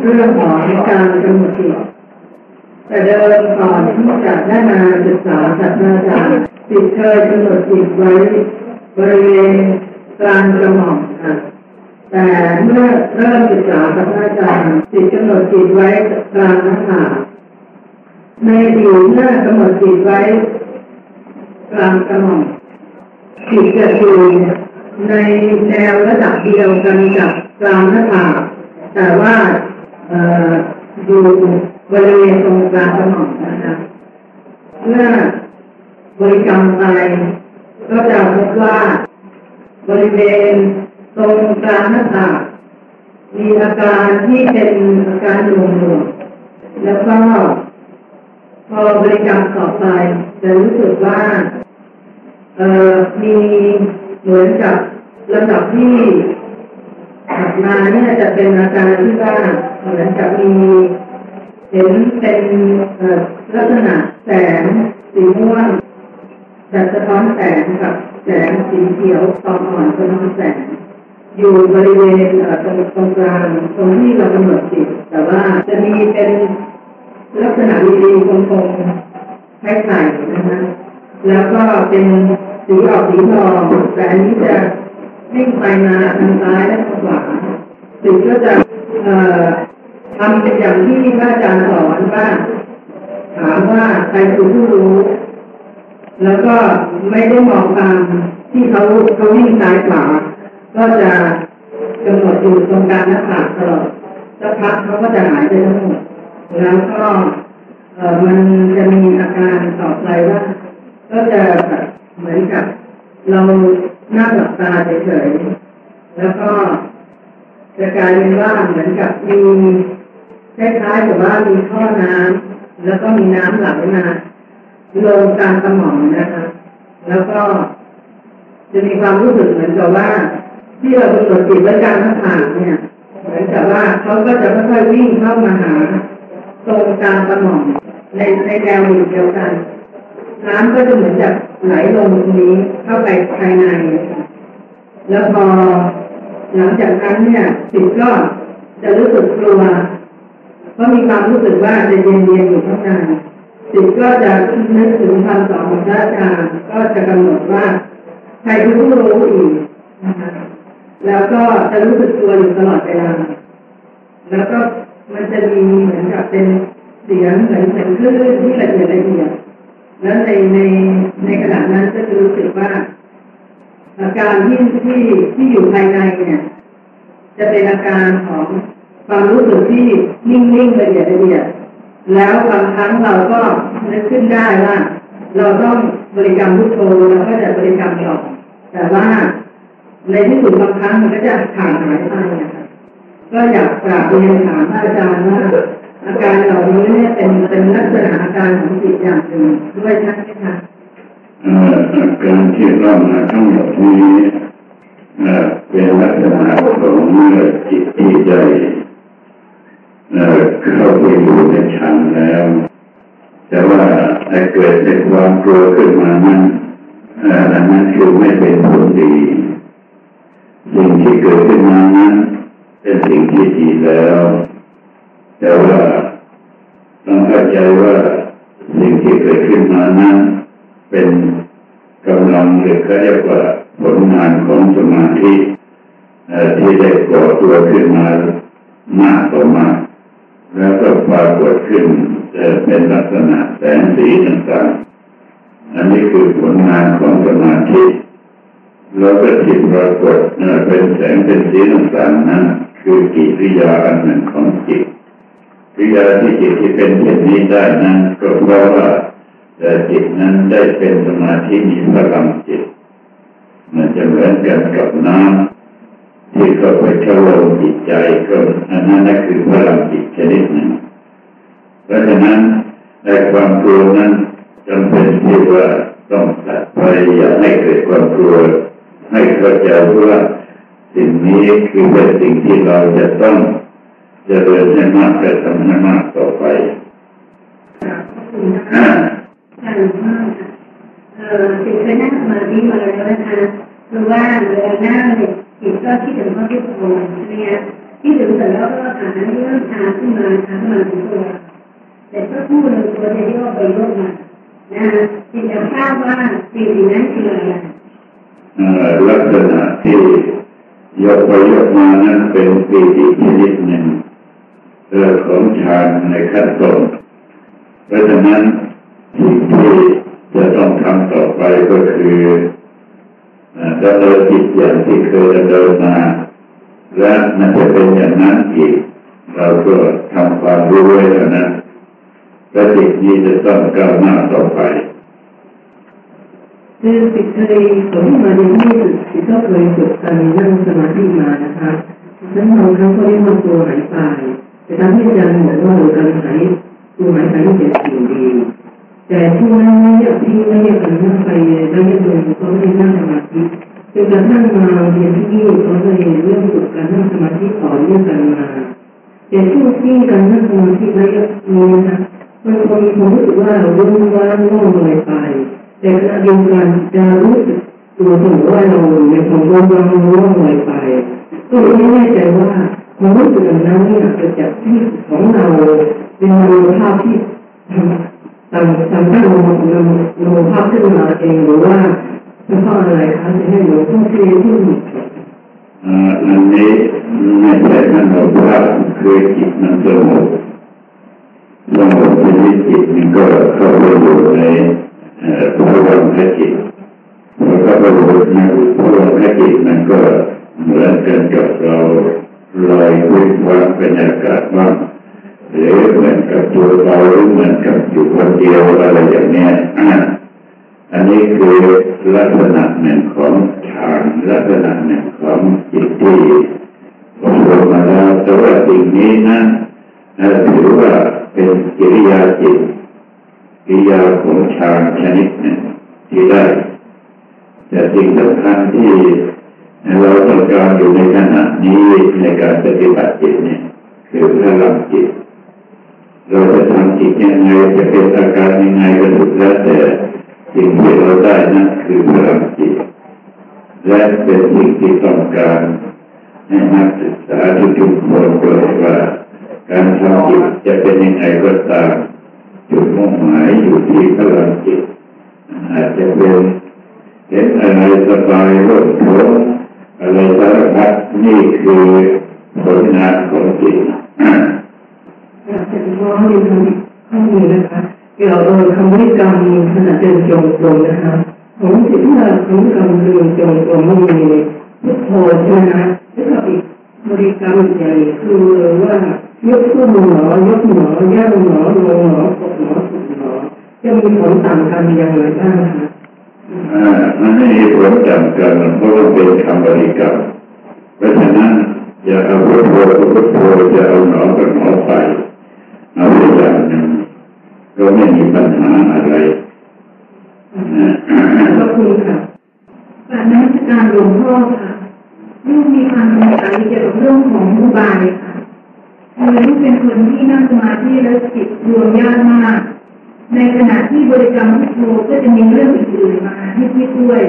เรื่องของการกำหนดจิต แต่เดิมก่อนที่จะได้มาศึกษาจากพราจารย์จิตเคยกำหนดจิตไว้บริเวณกลางกระหม่อมค่ะแต่เมื่อเริ่มศึกษาจากพราจารย์จิตกำหนดจิตไว้กลางหน้าผากในผิวหน้ากำหนดจิตไว้กลางกระหม่อมจิตจะอยู่ในแนวระดับเดียวกันกับกลางหน้าผากแต่ว่าอยู่ บริเวณตรงกลางสมองนะคะเมื่อบริกรรมไปก็จะพบว่า บริเวณตรงกลางหน้าผากมีอาการที่เป็นอาการหน่วงหน่วงแล้วก็ พอบริกรรมต่อไปจะรู้สึกว่าเอ่อมีเหมือนกับระดับที่ถัดมาเนี่ยจะเป็นอาการที่ว่าเหมือนกับมี เห็นเป็นลักษณะแสงสีม่วงแต่สะท้อนแสงกับแสงสีเขียวตอนอ่อนสะท้อนแสง อยู่บริเวณตรงตรงกลางตรงที่เรากำหนดจิตแต่ว่าจะมีเป็นลักษณะดีๆคงๆให้ใส่นะคะแล้วก็เป็นสีออกสีทองแต่อันนี้จะวิ่งไปมาทางซ้ายและทางขวาจิตก็จะ ทำเป็นอย่างที่พระอาจารย์สอนว่า ถามว่าใครคือผู้รู้ แล้วก็ไม่ได้มองตามที่เขาเขาวิ่งซ้ายขวาก็จะกำหนดอยู่ตรงกลางหน้าผากตลอดสักพักเขาก็จะหายไปทั้งหมดแล้วก็เออมันจะมีอาการต่อไปว่า ก็จะแบบเหมือนกับ เราหนั่งหลับตาเฉยๆแล้วก็จะกลายเป็นว่าเหมือนกับมี คล้ายๆกับว่ามีท่อน้ำแล้วก็มีน้ำไหลมาลงกลางสมองนะคะ แล้วก็จะมีความรู้สึกเหมือนกับว่า ที่เรากำหนดจิตไว้กางหน้าผากเนี่ย เหมือนกับว่าเขาก็จะค่อยๆวิ่งเข้ามาหาตรงกลางสมองในในแนวอยู่เดียวกัน น้ำก็จะเหมือนจะไหลลงตรงนี้เข้าไปภายใน แล้วพอหลังจากนั้นเนี่ยจิตก็จะรู้สึกกลัว เพราะมีความรู้สึกว่าจะเย็นเย็นอยู่ข้างในจิตก็จะนึกถึงคำสอนของพระอาจารย์ก็จะกำหนดว่าใครรู้รู้อีกนะคะแล้วก็จะรู้สึกตัวอยู่ตลอดเวลา แล้วก็มันจะมีเหมือนกับเป็นเสียงเหมือนเสียงคลื่นที่ละเอียดละเอียดแล้วในในในขณะนั้นก็จะรู้สึกว่า อาการที่ที่ที่อยู่ภายในเนี่ย จะเป็นอาการของ ความรู้สึกที่นิ่งๆละเอียดละเอียดแล้วบางครั้งเราก็นึกขึ้นได้ว่า เราต้องบริกรรมพุทโธเราก็จะบริกรรมต่อแต่ว่าในที่สุดบางครั้งมันก็จะขาดหายไปนะคะก็อยากกราบเรียนถามอาจารย์ว่าอาการเหล่านี้เนี่ยเป็นเป็นลักษณะอาการของจิตอย่างหนึ่งด้วยใช่ไหมคะการที่เรามาทั้งหมดนี้เป็นลักษณะของเมื่อจิตที่ใจ เข้าไปอยู่ในฌานแล้ว แต่ว่าถ้เกิดในความกลัวขึ้นมานั้นอันนั้นคือไม่เป็นผลดี สิ่งที่เกิดขึ้นมานั้นเป็นสิ่งที่ดีแล้ว แต่ว่าต้องเข้าใจว่าสิ่งที่เกิดขึ้นมานั้นเป็นกำลังหรือเขาเรียกว่าผลงานของสมาธิที่ได้ก่อตัวขึ้นมามากต่อมาก แล้วก็ปรากฏขึ้นเป็นลักษณะแสงสีต่างๆ อันนี้คือผลงานของสมาธิแล้วก็ที่ปรากฏเป็นแสงเป็นสีต่างๆนั้นคือกิริยาอันหนึ่งของจิตกิริยาที่จิตที่เป็นเช่นนี้ได้นั้นก็เพราะว่าจิตนั้นได้เป็นสมาธิมีพลังจิตมันจะเหมือนกันกับน้ำ ที่เข้าไปชโลมจิตใจก็อันนั้นคือพลังจิตชนิดหนึ่งเพราะฉะนั้นในความกลัวนั้นจำเป็นที่ว่าต้องตัดไปอย่าให้เกิดความกลัวให้เข้าใจว่าสิ่งนี้คือเป็นสิ่งที่เราจะต้องจะเจริญให้มากและทำให้มากต่อไปอ่าใช่ค่ะเอ่อจิตเคยนั่งสมาธิมาแล้วนะคะคือว่าเวลานั่งเนี่ย จิตก็คิดถึงพระพุทธองค์ใช่ไหมคะคิดถึงเสร็จแล้วก็ฐานเริ่มชาขึ้นมาชาขึ้นมาถึงตัวแต่ก็พูดเลยตัวจะโยกไปโยกมานะคะจิตจะทราบว่าสิ่งนั้นคืออะไรลักษณะที่ยกไปยกมานั้นเป็นปีติชนิดหนึ่งเรื่องของฌานในขั้นต้นเพราะฉะนั้นสิ่งที่จะต้องทำต่อไปก็คือ ดำเนินจิตอย่างที่เคยดำเนินมา และมันจะเป็นอย่างนั้นอีก เราก็ทำความรู้ไว้เท่านั้นและจิตนี้จะต้องก้าวหน้าต่อไปคือสิเคยผมมาเรียนที่สุดสิก็เคยฝึกการนั่งสมาธิมานะคะนั้นบางครั้งก็เรียกว่าตัวหายไปแต่ตามที่อาจารย์บอกว่าเราการหายตัวหายไปนี่เป็นสิ่งดี แต่ที่ว่าไม่อยากที่ไม่อยาการนั่งไปไม่อยากเดินก็ไม่ได้นั่งสมาธิจนกระทั่งมาเรียนที่นี่ก็เลยเริ่มฝึกการนั่งสมาธิต่อเนื่องกันมาแต่ช่วงที่การนั่งสมาธิระยะนี้นะมันคงมีความรู้สึกว่าเรารุ่งว่างโล่งลอยไป แต่ขณะเดียวกันจะรู้สึกตัวเสมอว่าเราในความว่างว่างร่วงลอยไปก็ไม่แน่ใจว่าความรู้สึกนั้นเนี่ยเกิดจากที่ของเราเป็นมโนภาพที่ ทำทำทำให้เราโนภาพขึ้นมาเองหรือว่าเป็นเพราะอะไรคะจะให้หลวงพ่อเทที่อันนี้ไม่ใช่มโนภาพคือจิตมันสงบสงบชนิดจิตมันก็เข้าไปอยู่ในพลังแค่จิตแล้วก็ไปอยู่ในพลังแค่จิตมันก็เหมือนกันกับเราลอยวิ่งว่างเป็นอากาศบ้าง หรือเหมือนกับตัวเราหรือเหมือนกับอยู่คนเดียวอะไรอย่างเนี้ยอันนี้คือลักษณะหนึ่งของฌานลักษณะหนึ่งของจิตที่อบรมมาแล้วแต่ว่าสิ่งนี้นั้นถือว่าเป็นกิริยาจิตกิริยาของฌานชนิดหนึ่งที่ได้แต่สิ่งสำคัญที่เราต้องการอยู่ในขณะนี้ในการปฏิบัติจิตเนี่ยคือพลังจิต เราจะทำจิตยังไงจะเป็นอาการยังไงก็สุดแล้วแต่สิ่งที่เราได้นั่นคือพลังจิต และเป็นสิ่งที่ต้องการให้นักศึกษาทุกคนโดยเฉพจิตจะเป็นยังไงก็ตามจุดมุ่งหมายอยู่ที่พลังจิต อาจจะเป็นเห็นอะไรสบายร่มโผอะไรสารพัดนี่คือผลงานของจิต อยากจะขอให้ทำข้อมูลนะคะเกี่ยวกับคำวิกรรมขณะเดินจงกรมนะคะผมคิดว่าคำกรรมเดินจงกรมมีพุทโธใช่ไหมคะแล้วก็อีกบริกรรมใหญ่คือว่ายกขึ้นหนอยกหนอย่างหนอลงหนอกดหนอสุดหนอจะมีผลต่างกันอย่างไรบ้างคะอ่ามันไม่มีผลจำกันเพราะมันเป็นคำบริกรรมเพราะฉะนั้นอย่าเอาพุทโธพุทโธจะเอาหนอกับหนอไป เอาไปอย่างหนึ่งก็ไม่มีปัญหาอะไรนะขอบคุณค่ะการนักการหลวงพ่อค่ะลูกมีความสงสัยเกี่ยวกับเรื่องของอุบายค่ะคือลูกเป็นคนที่นั่งสมาธิแล้วจิตรวมยากมาก ในขณะที่บริกรรมพุทโธก็จะมีเรื่องอื่นๆมาให้คิดด้วย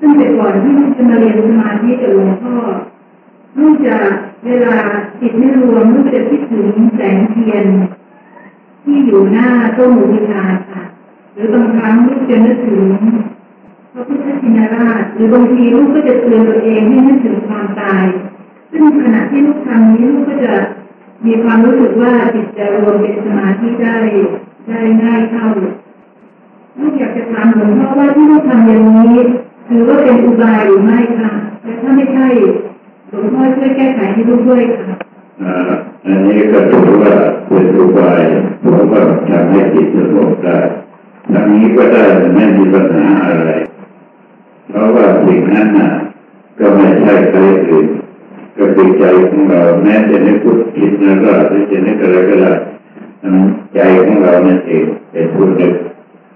ซึ่งแต่ก่อนที่ลูกจะมาเรียนสมาธิกับหลวงพ่อลูกจะ เวลาจิตไม่รวมลูกจะคิดถึงแสงเทียน ที่อยู่หน้าต้นหมูบูชาค่ะ หรือบางครั้งลูกจะนึกถึงพระพุทธชินราชหรือบางทีลูกก็จะเตือนตัวเองให้นึกถึงความตาย ซึ่งขณะที่ลูกทำนี้ลูกก็จะมีความรู้สึกว่าจิตจะรวมเป็นสมาธิได้ได้ง่ายเข้าลูกอยากจะถามหลวงพ่อว่าที่ลูกทำอย่างนี้ถือว่าเป็นอุบายหรือไม่คะและถ้าไม่ใช่หลวงพ่อช่วย ให้ลูกด้วยค่ะอันนี้ก็ถือว่าเป็นอุบายเพราะว่าทำให้จิตสงบได้ทางนี้ก็ได้ไม่มีปัญหาอะไร เพราะว่าสิ่งนั้นน่ะก็ไม่ใช่ใครอื่นก็คือใจของเราแม้จะนึกพุทคิดนะก็หรือจะนึกอะไรก็ได้ใจของเรานั่นเองเป็นผู้นึก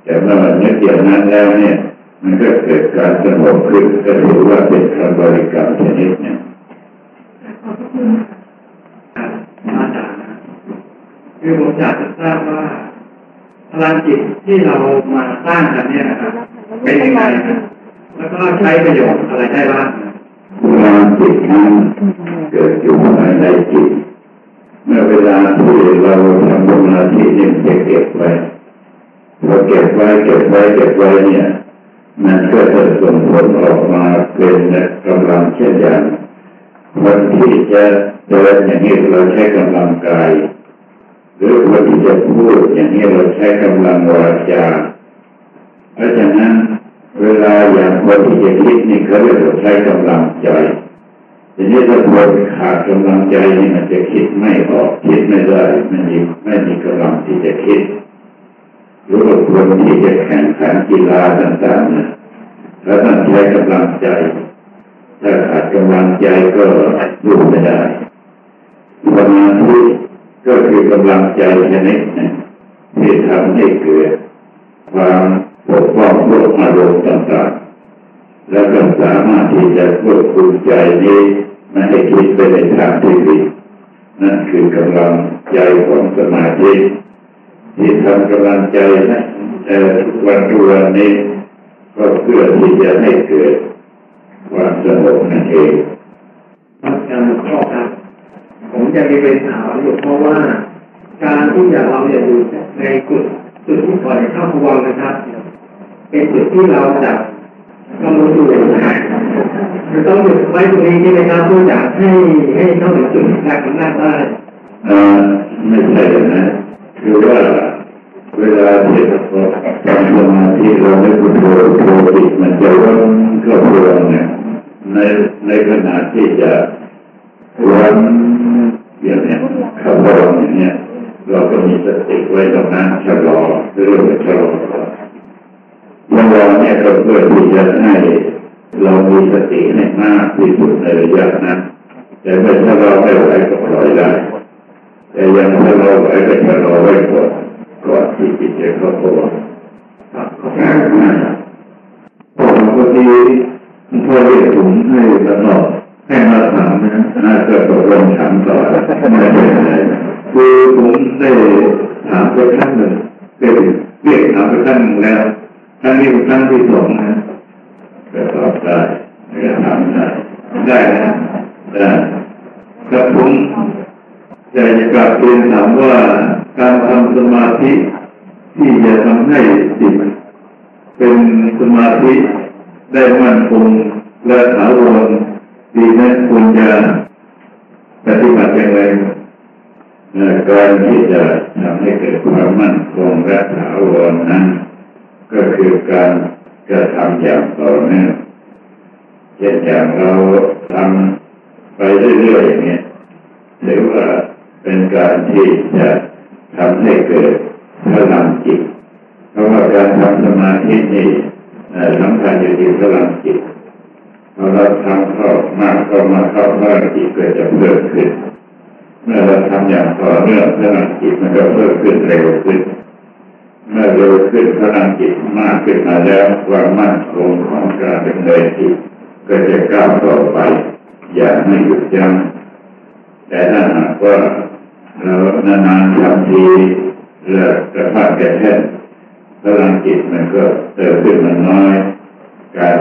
แต่เมื่อมันนึกอย่างนั้นแล้วเนี่ย มันก็เกิดการสงบขึ้นก็ถือว่าเป็นคำบริกรรมชนิดหนึ่ง ขอบพระคุณค่ะ อาจารย์นะคือผมอยากจะทราบว่า พลังจิตที่เรามาสร้างกันเนี่ยนะครับเป็นยังไงนะแล้วก็ใช้ประโยชน์อะไรได้บ้างนะความจิตนั้นเกิดอยู่ภายในจิต เมื่อเวลาที่เราทำสมาธิเนี่ยจะเก็บไว้พอเก็บไว้เก็บไว้เก็บไว้เนี่ย มันก็จะส่งผลออกมาเป็นกำลังเช่นอย่างคนที่จะเดินอย่างนี้เราใช้กำลังกาย หรือคนที่จะพูดอย่างนี้เราใช้กำลังวาจา เพราะฉะนั้นเวลาอย่างคนที่จะคิดนี่เขาเรียกว่าใช้กำลังใจทีนี้ถ้าคนขาดกำลังใจนี่มันจะคิดไม่ออกคิดไม่ได้มันมีไม่มีกำลังที่จะคิดหรือว่าคนที่จะแข่งขันกีฬาต่างๆเนี่ยแล้วต้องใช้กำลังใจถ้าขาดกำลังใจก็รู้ไม่ได้สมาธิ ก็คือกำลังใจชนิดนึ่งที่ทำให้เกิดความปกป้องพวกอารมณ์ต่างๆ แล้วก็สามารถที่จะควบคุมใจนี้ไม่ให้คิดไปในทางที่ผิดนั่นคือกำลังใจของสมาธิที่ทำกำลังใจนะทุกวันทุกวันนี้ก็เพื่อที่จะให้เกิดความสงบนั่นเองอาจารย์ครับ ผมจะมีเป็นถามหลวงพ่อว่า การที่จะเราจะอยู่ในจุดจุดที่ปล่อยเข้าพวังนะครับ เป็นจุดที่เราจะกำหนดอยู่คือต้องหยุดไว้ตรงนี้ใช่ไหมครับเพื่อจะให้ให้เข้าถึงจุดแรกของหน้าได้เอ่อไม่ใช่อย่างนั้นคือว่าเวลาที่เราทำสมาธิเราไม่พุทโธพุทโธจิตมันจะว่างเข้าพวงเนี่ยในในขณะที่จะวัน อย่างเนี้ยเข้าพวงอย่างเนี้ยเราก็มีสติไว้ตรงนั้นชะลอเรื่องชะลอเมื่อวานเนี่ยก็เพื่อที่จะให้เรามีสติให้มากที่สุดในระยะนั้นแต่เมื่อถ้าเราไม่ไหวก็ปล่อยได้แต่ยังถ้าเราไหวก็ชะลอไว้ก่อนก่อนที่จิตจะเข้าตัวครับขอบง่ายคุณมากผมพอดีพ่อเรียกผมให้แล้วก็ ให้มาถามนะน่าจะตกลงถามต่อไม่เป็นไรคือผมได้ถามไปครั้งหนึ่งเคยเรียกถามไปครั้งหนึ่งแล้วครั้งนี้เป็นครั้งที่สองนะก็ตอบได้ก็ถามได้ได้นะได้ครับผมจะกราบเรียนถามว่าการทำสมาธิที่จะทำให้จิตเป็นสมาธิได้มั่นคงและถาวร ดีนั้นควรจะปฏิบัติอย่างไรการที่จะทำให้เกิดความมั่นคงและถาวรนั้น ก็คือการกระทำอย่างต่อเนื่องเช่นอย่างเราทำไปเรื่อยๆอย่างนี้หรือว่าเป็นการที่จะทำให้เกิดพลังจิตเพราะว่าการทำสมาธินี่สำคัญอยู่ที่พลังจิต เราทำเข้ามากเข้ามาเข้าพลังจิตก็จะเพิ่มขึ้น เมื่อเราทำอย่างต่อเนื่องพลังจิตมันก็เพิ่มขึ้นเร็วขึ้น เมื่อเร็วขึ้นพลังจิตมากขึ้นมาแล้วความมั่นคงของการดำเนินจิตก็จะก้าวต่อไป อย่าไม่หยุดยั้งแต่ถ้าหากว่าเรานานๆทำทีเลือกกระพากแก่แท่นพลังจิตมันก็เติมขึ้นมันน้อย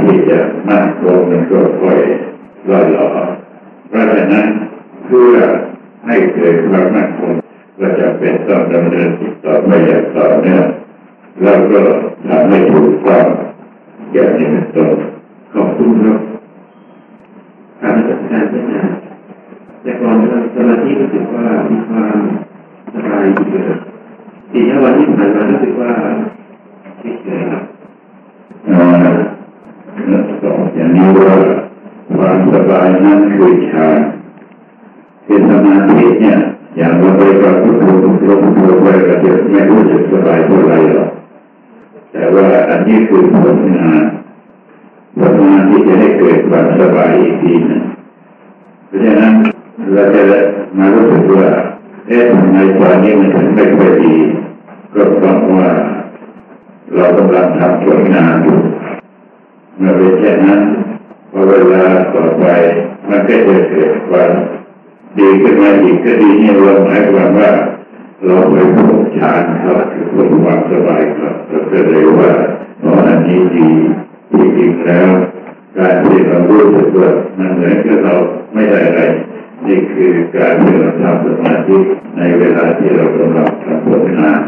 ที่จะมั่นคงมันก็ค่อยล่อยหลอเพราะฉะนั้นเพื่อให้เกิดความมั่นคงก็จะเป็นต้องดำเนินจิตต่อไปอย่างต่อเนื่องแล้วก็ทำให้ถูกต้องอย่างนี้เป็นต้นขอบคุณครับการจัดการเป็นงานแต่ก่อนสมาธิรู้สึกว่ามีความสบายดีเลยสี่ห้าวันที่ผ่านมารู้สึกว่าเฉยๆครับ เอ่อตอบอย่างนี้ว่าความสบายนั้นคือฌานคือสมาธิเนี่ยอย่างเราไปกับพุทโธพุทโธพุทโธไปก็จะไม่รู้สึกสบายเท่าไรหรอกแต่ว่าอันนี้คือผลงานผลงานที่จะให้เกิดความสบายอีกทีนึงเพราะฉะนั้นเราจะมารู้สึกว่าเอ๊ะทำไมตอนนี้มันถึงไม่ค่อยดี ก็เพราะว่าเรากำลังทำผลงานอยู่ เมื่อเป็นเช่นนั้นพอเวลาต่อไปมันก็จะเกิดความดีขึ้นมาอีกก็ดีนี่รวมหมายความว่าเราไปพบฌานครับคือพบความสบายครับก็เลยว่าตอนนี้ดีจริงๆแล้วการที่เรารู้สึกว่ามันเหมือนกับเราไม่ได้อะไรนี่คือการที่เราทำสมาธิในเวลาที่เรากำลังทำผลงาน